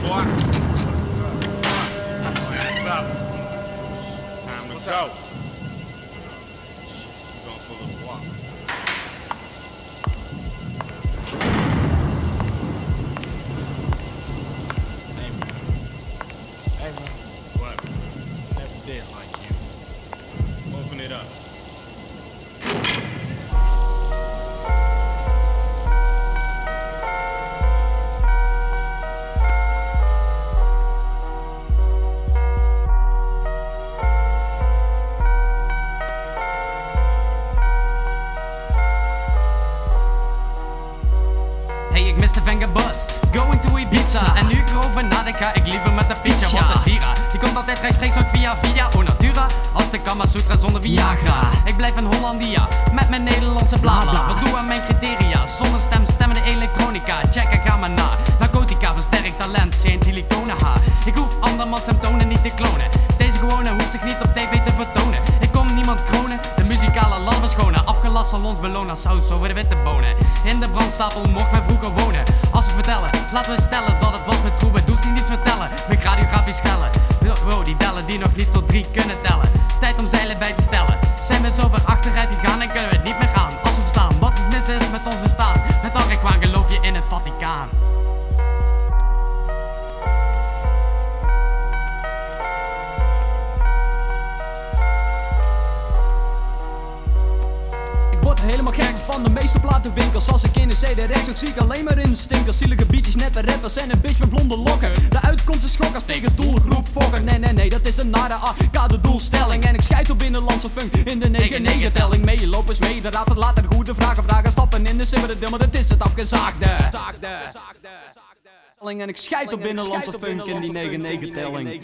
boy. What's up. Time to go. Up? Hey, man. Hey, man. What? Never like you. Open it up. Ik mis de bus. Going to Ibiza. En nu ik erover nadenk, ga ik liever met de pizza. Want de Sira, die komt altijd rechtstreeks uit via via O Natura. Als de Kama Sutra zonder Viagra. Ik blijf in Hollandia, met mijn Nederlandse blabla. Wat doe aan mijn criteria? Zonder stem, stemmende elektronica. Check, ik ga maar na. Narcotica, versterkt talent, geen siliconen haar. Ik hoef andermans symptomen niet te klonen. Hoeft zich niet op tv te vertonen. Ik kom niemand kronen, de muzikale lampen schonen. Afgelast salons belonen, saus over de witte bonen. In de brandstapel mocht men vroeger wonen. Als we vertellen, laten we stellen dat het was met troepen. Doe ze niets vertellen, met radiografisch schellen. Wow, die bellen die nog niet tot drie kunnen tellen. Tijd om zeilen bij te stellen. Zijn we zo ver achteruit gegaan en kunnen we het niet meer aan. Helemaal gek van de meeste platenwinkels. Als ik in de CD ook zie ik alleen maar in stinkers Zielige beatjes, nette rappers en een bitch met blonde lokken. De uitkomst is schokkers tegen doelgroep fokker Nee, nee, nee, dat is een nare arcade doelstelling. En ik scheid op binnenlandse funk in de 9-9 telling. Meelopers mee, de raad het later goede vragen Vragen stappen in de simmer de maar dat is het afgezaagde. En ik scheid op binnenlandse funk in die 9-9 telling